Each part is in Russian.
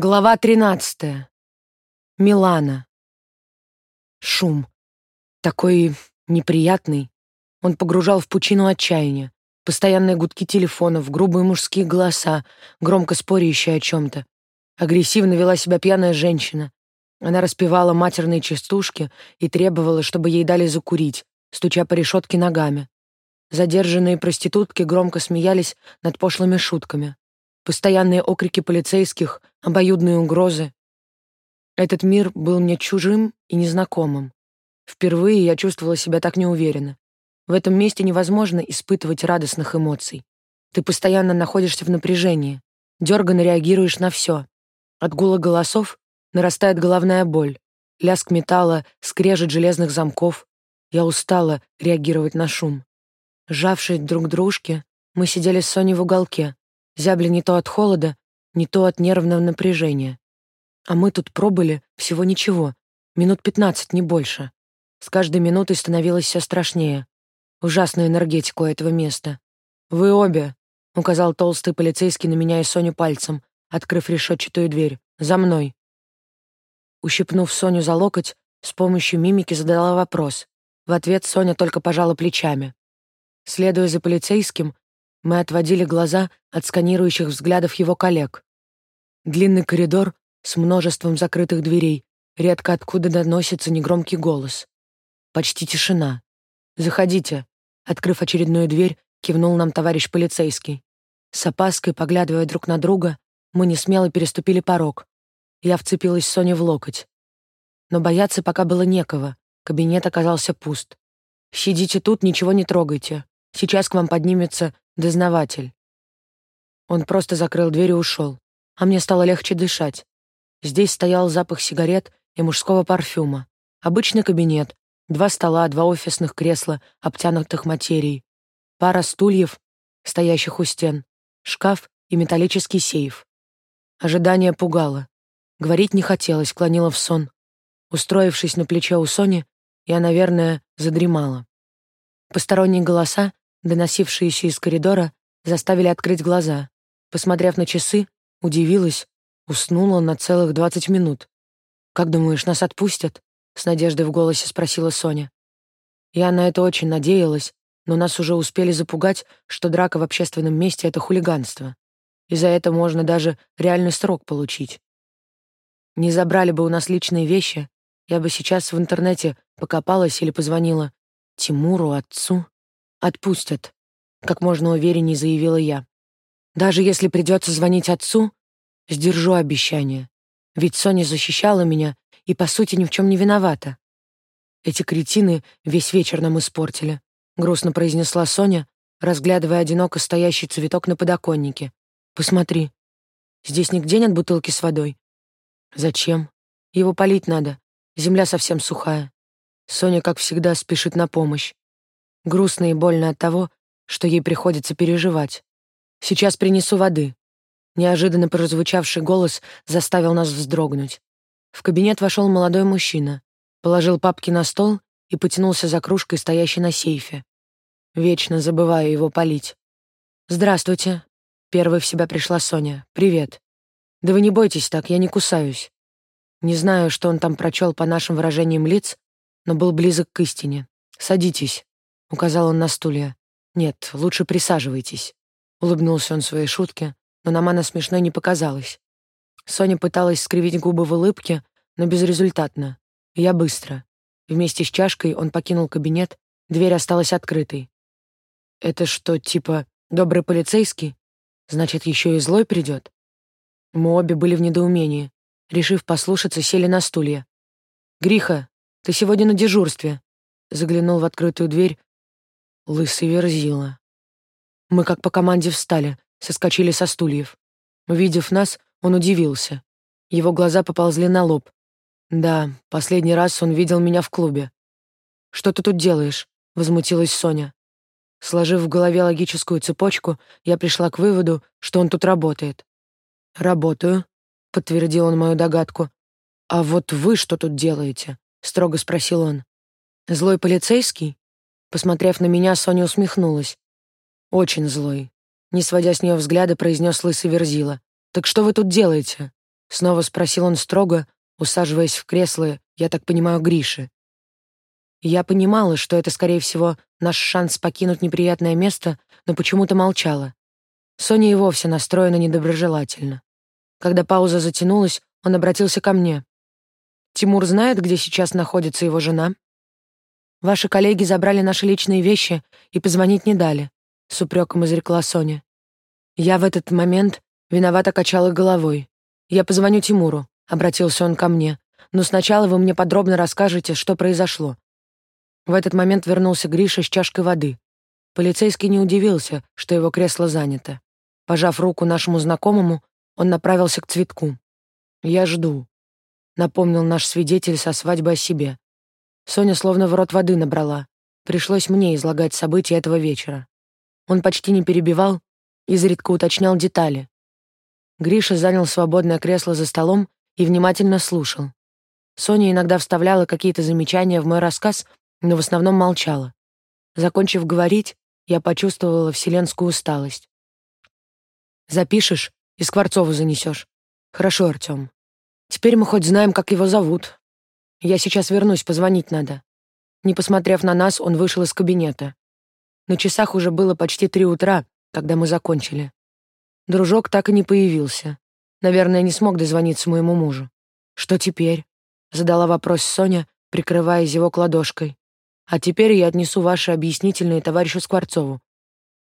Глава 13. Милана. Шум. Такой неприятный. Он погружал в пучину отчаяния. Постоянные гудки телефонов, грубые мужские голоса, громко спорящие о чем-то. Агрессивно вела себя пьяная женщина. Она распевала матерные частушки и требовала, чтобы ей дали закурить, стуча по решетке ногами. Задержанные проститутки громко смеялись над пошлыми шутками. Постоянные окрики полицейских, обоюдные угрозы. Этот мир был мне чужим и незнакомым. Впервые я чувствовала себя так неуверенно. В этом месте невозможно испытывать радостных эмоций. Ты постоянно находишься в напряжении, дерганно реагируешь на все. От гула голосов нарастает головная боль, лязг металла, скрежет железных замков. Я устала реагировать на шум. Сжавшись друг дружке, мы сидели с Соней в уголке, Зябли не то от холода, не то от нервного напряжения. А мы тут пробыли всего ничего, минут пятнадцать, не больше. С каждой минутой становилось все страшнее. Ужасную энергетику этого места. «Вы обе», — указал толстый полицейский на меня и Соню пальцем, открыв решетчатую дверь. «За мной». Ущипнув Соню за локоть, с помощью мимики задала вопрос. В ответ Соня только пожала плечами. Следуя за полицейским, мы отводили глаза от сканирующих взглядов его коллег. Длинный коридор с множеством закрытых дверей, редко откуда доносится негромкий голос. Почти тишина. «Заходите», — открыв очередную дверь, кивнул нам товарищ полицейский. С опаской, поглядывая друг на друга, мы не смело переступили порог. Я вцепилась Соне в локоть. Но бояться пока было некого, кабинет оказался пуст. «Сидите тут, ничего не трогайте. Сейчас к вам поднимется дознаватель. Он просто закрыл дверь и ушел, а мне стало легче дышать. Здесь стоял запах сигарет и мужского парфюма. Обычный кабинет, два стола, два офисных кресла, обтянутых материей, пара стульев, стоящих у стен, шкаф и металлический сейф. Ожидание пугало. Говорить не хотелось, клонила в сон. Устроившись на плече у Сони, я, наверное, задремала. Посторонние голоса доносившиеся из коридора, заставили открыть глаза. Посмотрев на часы, удивилась, уснула на целых двадцать минут. «Как думаешь, нас отпустят?» — с надеждой в голосе спросила Соня. Я на это очень надеялась, но нас уже успели запугать, что драка в общественном месте — это хулиганство. И за это можно даже реальный срок получить. Не забрали бы у нас личные вещи, я бы сейчас в интернете покопалась или позвонила Тимуру, отцу. «Отпустят», — как можно увереннее заявила я. «Даже если придется звонить отцу, сдержу обещание. Ведь Соня защищала меня и, по сути, ни в чем не виновата. Эти кретины весь вечер нам испортили», — грустно произнесла Соня, разглядывая одиноко стоящий цветок на подоконнике. «Посмотри, здесь нигде нет бутылки с водой». «Зачем? Его полить надо. Земля совсем сухая». Соня, как всегда, спешит на помощь. Грустно и больно от того, что ей приходится переживать. «Сейчас принесу воды». Неожиданно прозвучавший голос заставил нас вздрогнуть. В кабинет вошел молодой мужчина, положил папки на стол и потянулся за кружкой, стоящей на сейфе. Вечно забываю его полить. «Здравствуйте». Первой в себя пришла Соня. «Привет». «Да вы не бойтесь так, я не кусаюсь». Не знаю, что он там прочел по нашим выражениям лиц, но был близок к истине. «Садитесь». — указал он на стулья. «Нет, лучше присаживайтесь». Улыбнулся он своей шутке, но нам она смешной не показалась. Соня пыталась скривить губы в улыбке, но безрезультатно. Я быстро. Вместе с чашкой он покинул кабинет, дверь осталась открытой. «Это что, типа, добрый полицейский? Значит, еще и злой придет?» Мы обе были в недоумении. Решив послушаться, сели на стулья. «Гриха, ты сегодня на дежурстве», — заглянул в открытую дверь Лысый верзила. Мы как по команде встали, соскочили со стульев. Увидев нас, он удивился. Его глаза поползли на лоб. Да, последний раз он видел меня в клубе. «Что ты тут делаешь?» — возмутилась Соня. Сложив в голове логическую цепочку, я пришла к выводу, что он тут работает. «Работаю», — подтвердил он мою догадку. «А вот вы что тут делаете?» — строго спросил он. «Злой полицейский?» Посмотрев на меня, Соня усмехнулась. «Очень злой». Не сводя с нее взгляда, произнес лысый Верзила. «Так что вы тут делаете?» Снова спросил он строго, усаживаясь в кресло, я так понимаю, Гриши. Я понимала, что это, скорее всего, наш шанс покинуть неприятное место, но почему-то молчала. Соня и вовсе настроена недоброжелательно. Когда пауза затянулась, он обратился ко мне. «Тимур знает, где сейчас находится его жена?» «Ваши коллеги забрали наши личные вещи и позвонить не дали», — с упреком изрекла Соня. Я в этот момент виновато качала головой. «Я позвоню Тимуру», — обратился он ко мне. «Но сначала вы мне подробно расскажете, что произошло». В этот момент вернулся Гриша с чашкой воды. Полицейский не удивился, что его кресло занято. Пожав руку нашему знакомому, он направился к цветку. «Я жду», — напомнил наш свидетель со свадьбы о себе. Соня словно в рот воды набрала. Пришлось мне излагать события этого вечера. Он почти не перебивал, изредка уточнял детали. Гриша занял свободное кресло за столом и внимательно слушал. Соня иногда вставляла какие-то замечания в мой рассказ, но в основном молчала. Закончив говорить, я почувствовала вселенскую усталость. Запишешь и Скворцову занесешь. Хорошо, Артем. Теперь мы хоть знаем, как его зовут. Я сейчас вернусь, позвонить надо. Не посмотрев на нас, он вышел из кабинета. На часах уже было почти три утра, когда мы закончили. Дружок так и не появился. Наверное, не смог дозвониться моему мужу. «Что теперь?» — задала вопрос Соня, прикрывая зевок ладошкой. «А теперь я отнесу ваши объяснительные товарищу Скворцову.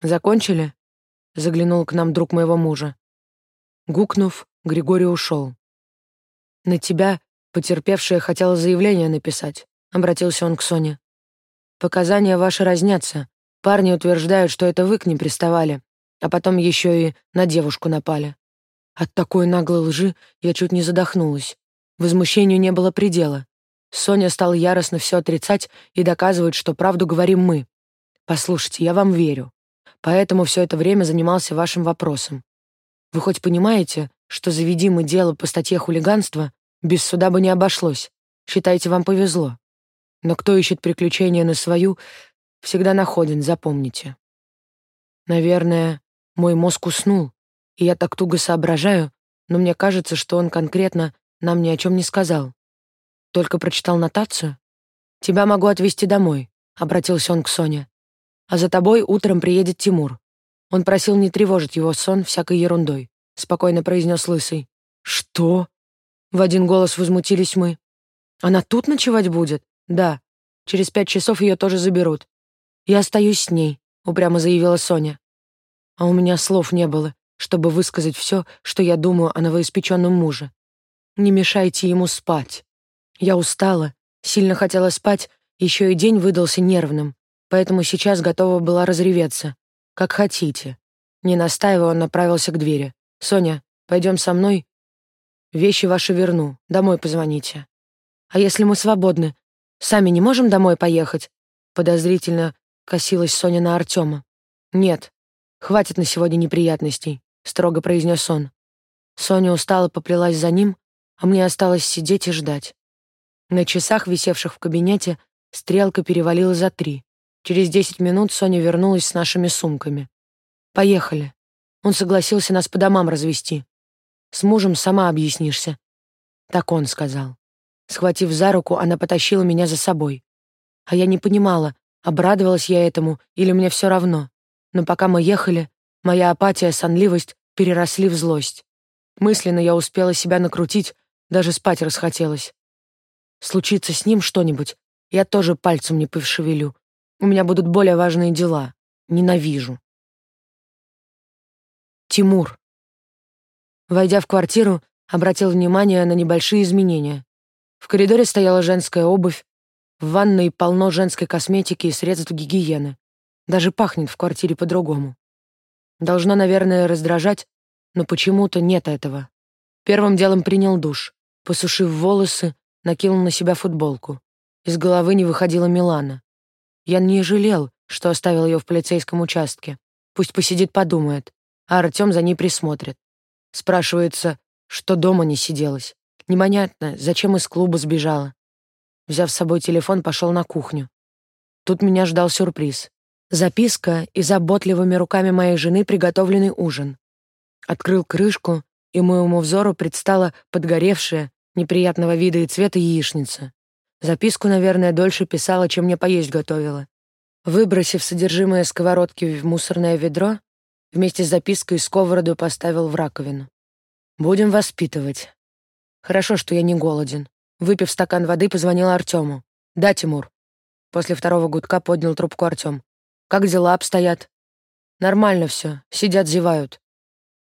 Закончили?» заглянул к нам друг моего мужа. Гукнув, Григорий ушел. «На тебя потерпевшая хотела заявление написать», — обратился он к Соне. «Показания ваши разнятся. Парни утверждают, что это вы к ним приставали, а потом еще и на девушку напали. От такой наглой лжи я чуть не задохнулась. Возмущению не было предела. Соня стала яростно все отрицать и доказывать, что правду говорим мы. Послушайте, я вам верю поэтому все это время занимался вашим вопросом. Вы хоть понимаете, что заведи мы дело по статье хулиганства, без суда бы не обошлось. Считайте, вам повезло. Но кто ищет приключения на свою, всегда находен, запомните. Наверное, мой мозг уснул, и я так туго соображаю, но мне кажется, что он конкретно нам ни о чем не сказал. Только прочитал нотацию. «Тебя могу отвезти домой», — обратился он к Соне а за тобой утром приедет Тимур. Он просил не тревожить его сон всякой ерундой», — спокойно произнес Лысый. «Что?» — в один голос возмутились мы. «Она тут ночевать будет?» «Да. Через пять часов ее тоже заберут. Я остаюсь с ней», — упрямо заявила Соня. А у меня слов не было, чтобы высказать все, что я думаю о новоиспеченном муже. Не мешайте ему спать. Я устала, сильно хотела спать, еще и день выдался нервным поэтому сейчас готова была разреветься. «Как хотите». Не настаивая, он направился к двери. «Соня, пойдем со мной. Вещи ваши верну. Домой позвоните». «А если мы свободны? Сами не можем домой поехать?» Подозрительно косилась Соня на Артема. «Нет, хватит на сегодня неприятностей», — строго произнес он. Соня устало поплелась за ним, а мне осталось сидеть и ждать. На часах, висевших в кабинете, стрелка перевалила за три. Через десять минут Соня вернулась с нашими сумками. «Поехали». Он согласился нас по домам развести. «С мужем сама объяснишься». Так он сказал. Схватив за руку, она потащила меня за собой. А я не понимала, обрадовалась я этому или мне все равно. Но пока мы ехали, моя апатия, сонливость переросли в злость. Мысленно я успела себя накрутить, даже спать расхотелось. Случится с ним что-нибудь, я тоже пальцем не повшевелю, у меня будут более важные дела. Ненавижу. Тимур. Войдя в квартиру, обратил внимание на небольшие изменения. В коридоре стояла женская обувь, в ванной полно женской косметики и средств гигиены. Даже пахнет в квартире по-другому. Должна, наверное, раздражать, но почему-то нет этого. Первым делом принял душ. Посушив волосы, накинул на себя футболку. Из головы не выходила Милана. Я не жалел, что оставил ее в полицейском участке. Пусть посидит, подумает, а Артем за ней присмотрит. Спрашивается, что дома не сиделась. Непонятно, зачем из клуба сбежала. Взяв с собой телефон, пошел на кухню. Тут меня ждал сюрприз. Записка и заботливыми руками моей жены приготовленный ужин. Открыл крышку, и моему взору предстала подгоревшая, неприятного вида и цвета яичница. Записку, наверное, дольше писала, чем мне поесть готовила. Выбросив содержимое сковородки в мусорное ведро, вместе с запиской сковороду поставил в раковину. «Будем воспитывать. Хорошо, что я не голоден». Выпив стакан воды, позвонил Артему. «Да, Тимур». После второго гудка поднял трубку Артем. «Как дела обстоят?» «Нормально все. Сидят, зевают.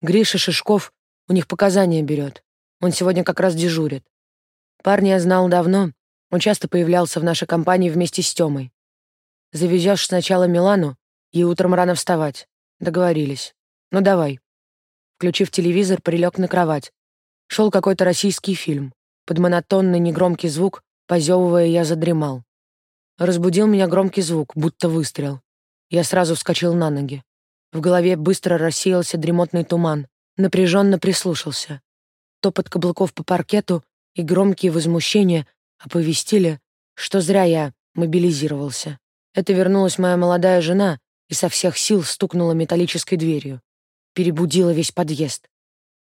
Гриша Шишков у них показания берет. Он сегодня как раз дежурит. Парня я знал давно, он часто появлялся в нашей компании вместе с Тёмой. Завезешь сначала Милану и утром рано вставать. Договорились. Ну давай. Включив телевизор, прилег на кровать. Шел какой-то российский фильм. Под монотонный негромкий звук, позевывая, я задремал. Разбудил меня громкий звук, будто выстрел. Я сразу вскочил на ноги. В голове быстро рассеялся дремотный туман. Напряженно прислушался. Топот каблуков по паркету и громкие возмущения оповестили, что зря я мобилизировался. Это вернулась моя молодая жена и со всех сил стукнула металлической дверью. Перебудила весь подъезд.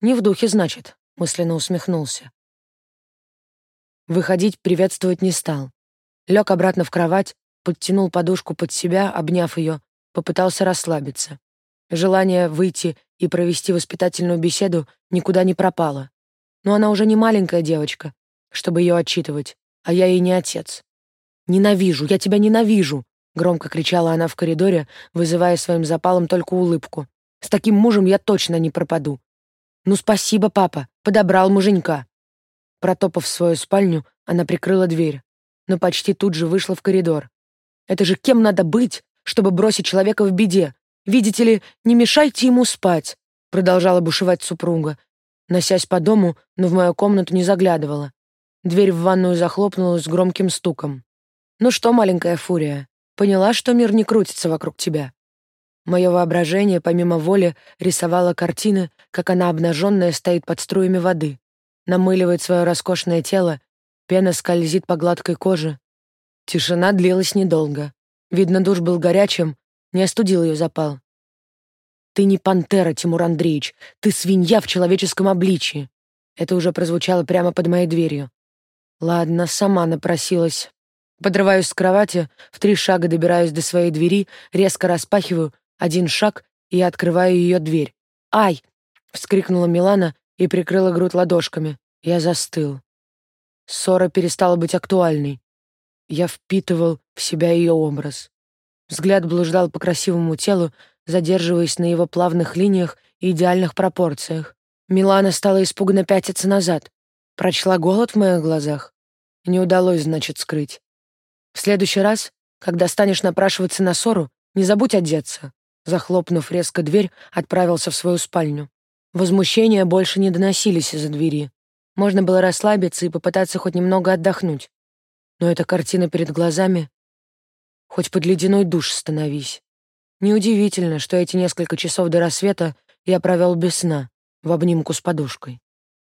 Не в духе, значит, мысленно усмехнулся. Выходить приветствовать не стал. Лег обратно в кровать, подтянул подушку под себя, обняв ее, попытался расслабиться. Желание выйти и провести воспитательную беседу никуда не пропало. Но она уже не маленькая девочка, чтобы ее отчитывать, а я ей не отец. «Ненавижу, я тебя ненавижу!» — громко кричала она в коридоре, вызывая своим запалом только улыбку. «С таким мужем я точно не пропаду!» «Ну спасибо, папа, подобрал муженька!» Протопав в свою спальню, она прикрыла дверь, но почти тут же вышла в коридор. «Это же кем надо быть, чтобы бросить человека в беде? Видите ли, не мешайте ему спать!» Продолжала бушевать супруга, носясь по дому, но в мою комнату не заглядывала. Дверь в ванную захлопнулась с громким стуком. «Ну что, маленькая фурия, поняла, что мир не крутится вокруг тебя?» Мое воображение, помимо воли, рисовало картины, как она обнаженная стоит под струями воды, намыливает свое роскошное тело, пена скользит по гладкой коже. Тишина длилась недолго. Видно, душ был горячим, не остудил ее запал. «Ты не пантера, Тимур Андреевич, ты свинья в человеческом обличии!» Это уже прозвучало прямо под моей дверью. Ладно, сама напросилась. Подрываюсь с кровати, в три шага добираюсь до своей двери, резко распахиваю, один шаг, и открываю ее дверь. «Ай!» — вскрикнула Милана и прикрыла грудь ладошками. Я застыл. Ссора перестала быть актуальной. Я впитывал в себя ее образ. Взгляд блуждал по красивому телу, задерживаясь на его плавных линиях и идеальных пропорциях. Милана стала испуганно пятиться назад. Прочла голод в моих глазах. Не удалось, значит, скрыть. В следующий раз, когда станешь напрашиваться на ссору, не забудь одеться. Захлопнув резко дверь, отправился в свою спальню. Возмущения больше не доносились из-за двери. Можно было расслабиться и попытаться хоть немного отдохнуть. Но эта картина перед глазами... Хоть под ледяной душ становись. Неудивительно, что эти несколько часов до рассвета я провел без сна, в обнимку с подушкой.